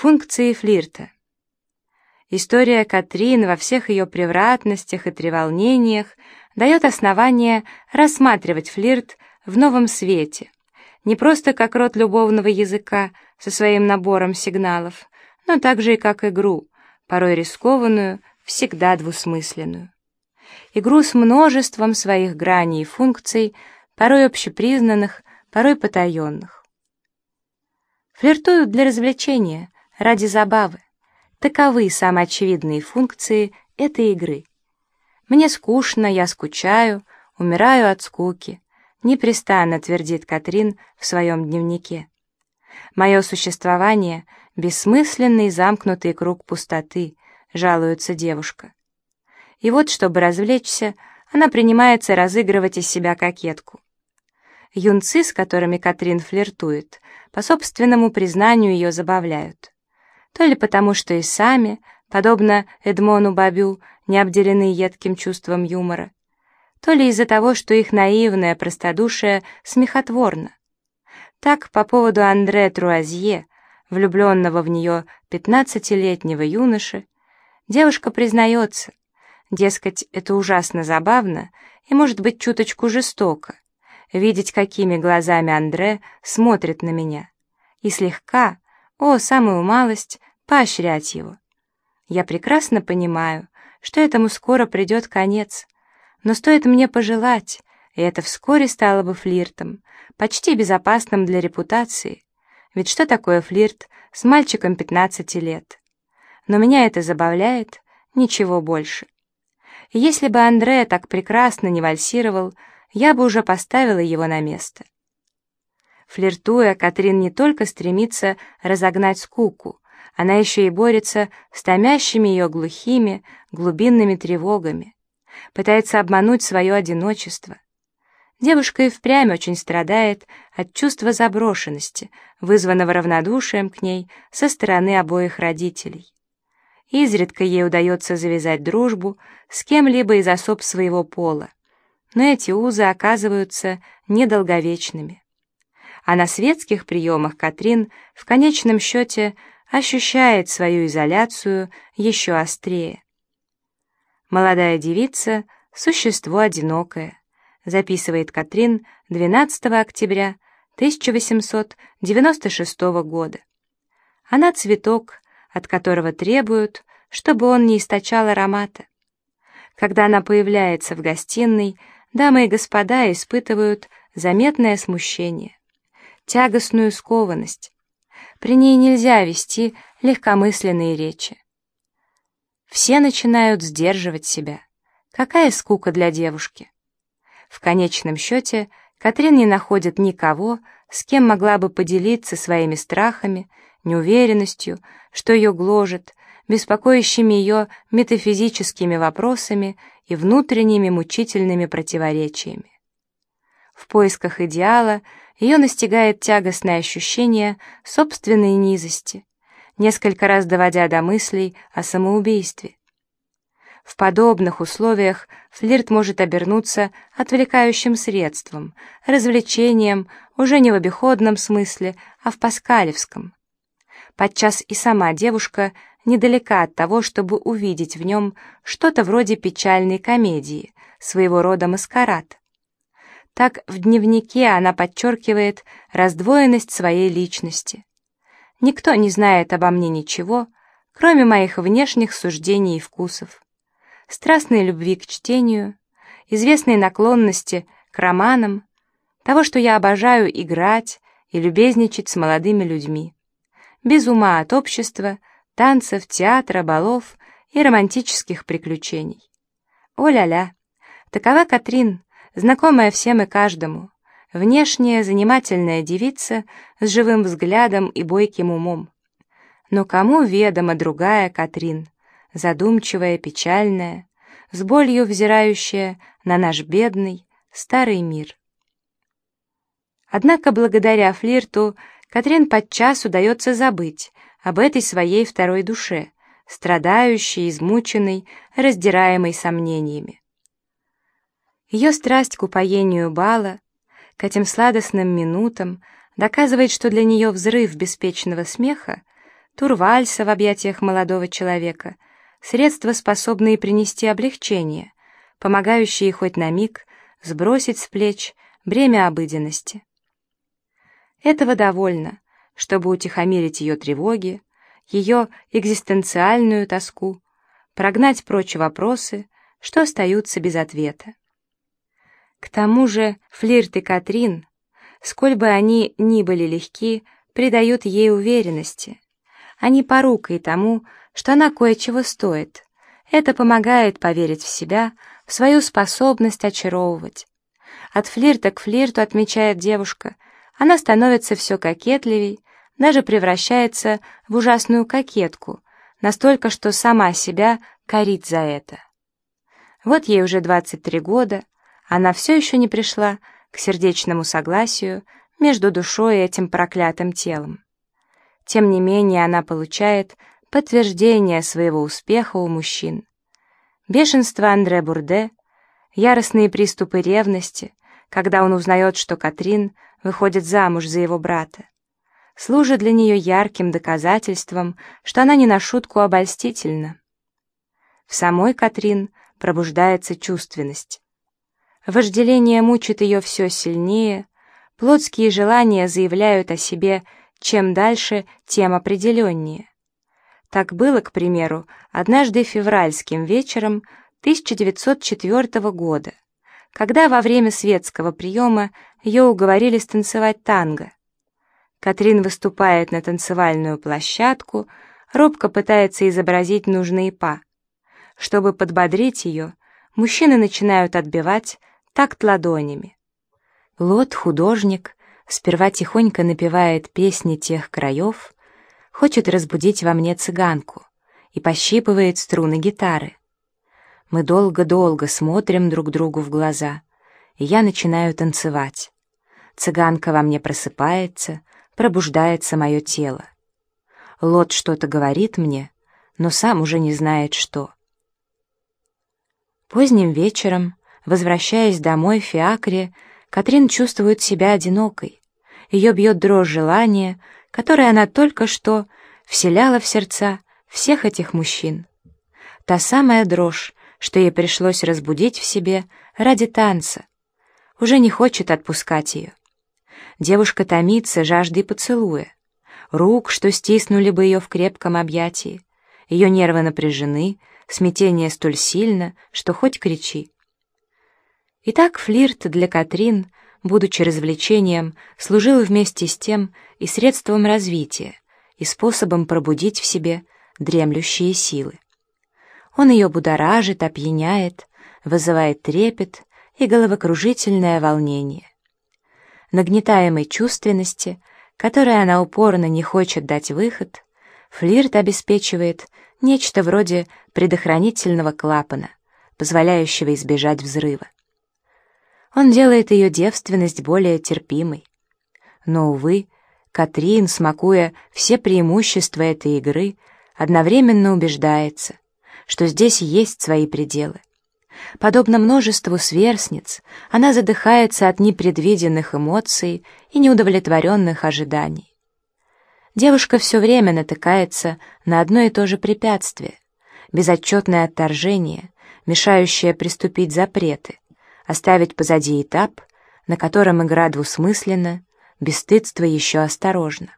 Функции флирта. История Катрин во всех ее превратностях и треволнениях дает основание рассматривать флирт в новом свете, не просто как род любовного языка со своим набором сигналов, но также и как игру, порой рискованную, всегда двусмысленную. Игру с множеством своих граней и функций, порой общепризнанных, порой потаенных. Флиртуют для развлечения, ради забавы. Таковы самые очевидные функции этой игры. Мне скучно, я скучаю, умираю от скуки, непрестанно твердит Катрин в своем дневнике. Мое существование — бессмысленный замкнутый круг пустоты, жалуется девушка. И вот, чтобы развлечься, она принимается разыгрывать из себя кокетку. Юнцы, с которыми Катрин флиртует, по собственному признанию ее забавляют то ли потому, что и сами, подобно Эдмону Бабю, не обделены едким чувством юмора, то ли из-за того, что их наивное простодушие смехотворно. Так, по поводу Андре Труазье, влюбленного в нее пятнадцатилетнего юноши, девушка признается, дескать, это ужасно забавно и, может быть, чуточку жестоко, видеть, какими глазами Андре смотрит на меня, и слегка, о, самую малость, поощрять его. Я прекрасно понимаю, что этому скоро придет конец, но стоит мне пожелать, и это вскоре стало бы флиртом, почти безопасным для репутации. Ведь что такое флирт с мальчиком 15 лет? Но меня это забавляет, ничего больше. И если бы Андре так прекрасно не вальсировал, я бы уже поставила его на место. Флиртуя, Катрин не только стремится разогнать скуку, она еще и борется с томящими ее глухими, глубинными тревогами, пытается обмануть свое одиночество. Девушка и впрямь очень страдает от чувства заброшенности, вызванного равнодушием к ней со стороны обоих родителей. Изредка ей удается завязать дружбу с кем-либо из особ своего пола, но эти узы оказываются недолговечными а на светских приемах Катрин в конечном счете ощущает свою изоляцию еще острее. Молодая девица — существо одинокое, записывает Катрин 12 октября 1896 года. Она цветок, от которого требуют, чтобы он не источал аромата. Когда она появляется в гостиной, дамы и господа испытывают заметное смущение тягостную скованность. При ней нельзя вести легкомысленные речи. Все начинают сдерживать себя. Какая скука для девушки. В конечном счете Катрин не находит никого, с кем могла бы поделиться своими страхами, неуверенностью, что ее гложет, беспокоящими ее метафизическими вопросами и внутренними мучительными противоречиями. В поисках идеала ее настигает тягостное ощущение собственной низости, несколько раз доводя до мыслей о самоубийстве. В подобных условиях флирт может обернуться отвлекающим средством, развлечением уже не в обиходном смысле, а в паскалевском. Подчас и сама девушка недалека от того, чтобы увидеть в нем что-то вроде печальной комедии, своего рода маскарад. Так в дневнике она подчеркивает раздвоенность своей личности. Никто не знает обо мне ничего, кроме моих внешних суждений и вкусов. Страстной любви к чтению, известной наклонности к романам, того, что я обожаю играть и любезничать с молодыми людьми. Без ума от общества, танцев, театра, балов и романтических приключений. О-ля-ля! Такова Катрин, знакомая всем и каждому, внешняя занимательная девица с живым взглядом и бойким умом. Но кому ведома другая Катрин, задумчивая, печальная, с болью взирающая на наш бедный, старый мир. Однако благодаря флирту Катрин подчас удается забыть об этой своей второй душе, страдающей, измученной, раздираемой сомнениями. Ее страсть к упоению бала, к этим сладостным минутам доказывает, что для нее взрыв беспечного смеха турвальса в объятиях молодого человека, средства, способные принести облегчение, помогающие хоть на миг сбросить с плеч бремя обыденности. Этого довольно, чтобы утихомирить ее тревоги, ее экзистенциальную тоску, прогнать прочь вопросы, что остаются без ответа. К тому же флирт и Катрин, сколь бы они ни были легки, придают ей уверенности. Они порукой тому, что она кое-чего стоит. Это помогает поверить в себя, в свою способность очаровывать. От флирта к флирту, отмечает девушка, она становится все кокетливей, даже превращается в ужасную кокетку, настолько, что сама себя корит за это. Вот ей уже 23 года, она все еще не пришла к сердечному согласию между душой и этим проклятым телом. Тем не менее, она получает подтверждение своего успеха у мужчин. Бешенство Андре Бурде, яростные приступы ревности, когда он узнает, что Катрин выходит замуж за его брата, служат для нее ярким доказательством, что она не на шутку обольстительна. В самой Катрин пробуждается чувственность. Вожделение мучит ее все сильнее, плотские желания заявляют о себе чем дальше, тем определеннее. Так было, к примеру, однажды февральским вечером 1904 года, когда во время светского приема ее уговорили станцевать танго. Катрин выступает на танцевальную площадку, робко пытается изобразить нужные па. Чтобы подбодрить ее, мужчины начинают отбивать такт ладонями. Лот, художник, сперва тихонько напевает песни тех краев, хочет разбудить во мне цыганку и пощипывает струны гитары. Мы долго-долго смотрим друг другу в глаза, и я начинаю танцевать. Цыганка во мне просыпается, пробуждается мое тело. Лот что-то говорит мне, но сам уже не знает, что. Поздним вечером Возвращаясь домой в Фиакре, Катрин чувствует себя одинокой. Ее бьет дрожь желания, которое она только что вселяла в сердца всех этих мужчин. Та самая дрожь, что ей пришлось разбудить в себе ради танца, уже не хочет отпускать ее. Девушка томится жаждой поцелуя, рук, что стиснули бы ее в крепком объятии. Ее нервы напряжены, смятение столь сильно, что хоть кричи. Итак, флирт для Катрин, будучи развлечением, служил вместе с тем и средством развития, и способом пробудить в себе дремлющие силы. Он ее будоражит, опьяняет, вызывает трепет и головокружительное волнение. Нагнетаемой чувственности, которой она упорно не хочет дать выход, флирт обеспечивает нечто вроде предохранительного клапана, позволяющего избежать взрыва. Он делает ее девственность более терпимой. Но, увы, Катрин, смакуя все преимущества этой игры, одновременно убеждается, что здесь есть свои пределы. Подобно множеству сверстниц, она задыхается от непредвиденных эмоций и неудовлетворенных ожиданий. Девушка все время натыкается на одно и то же препятствие — безотчетное отторжение, мешающее приступить запреты, оставить позади этап, на котором игра двусмысленна, бесстыдство еще осторожно.